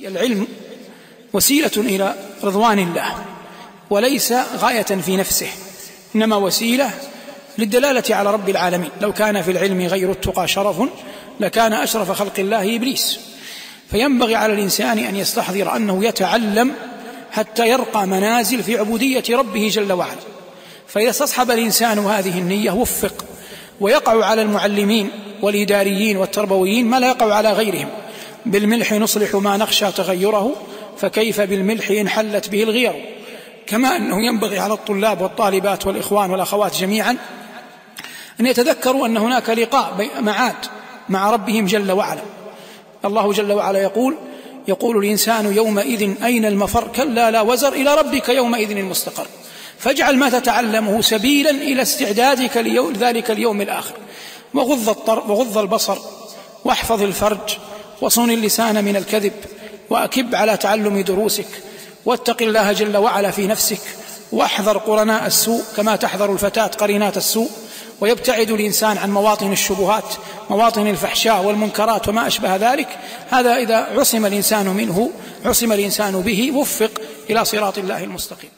العلم وسيلة إلى رضوان الله وليس غاية في نفسه إنما وسيلة للدلالة على رب العالمين. لو كان في العلم غير التقى شرف لكان أشرف خلق الله إبليس. فينبغي على الإنسان أن يستحضر أنه يتعلم حتى يرقى منازل في عبودية ربه جل وعلا. فإذا استصحب الإنسان هذه النية وفق ويقع على المعلمين والإداريين والتربويين ما لا يقع على غيرهم. بالملح نصلح ما نخشى تغيره فكيف بالملح إن حلت به الغير؟ كما أنه ينبغي على الطلاب والطالبات والإخوان والأخوات جميعا أن يتذكروا أن هناك لقاء معاد مع ربهم جل وعلا. الله جل وعلا يقول يقول الإنسان يومئذ أين المفر؟ كلا لا وزر إلى ربك يومئذ المستقر. فاجعل ما تتعلمه سبيلا إلى استعدادك لذلك اليوم الآخر. وغض, وغض البصر واحفظ الفرج وصون اللسان من الكذب وأكب على تعلم دروسك واتق الله جل وعلا في نفسك واحذر قرناء السوء كما تحذر الفتاة قرينات السوء ويبتعد الإنسان عن مواطن الشبهات مواطن الفحشاء والمنكرات وما أشبه ذلك. هذا إذا عصم الإنسان منه عصم الإنسان به وفق إلى صراط الله المستقيم.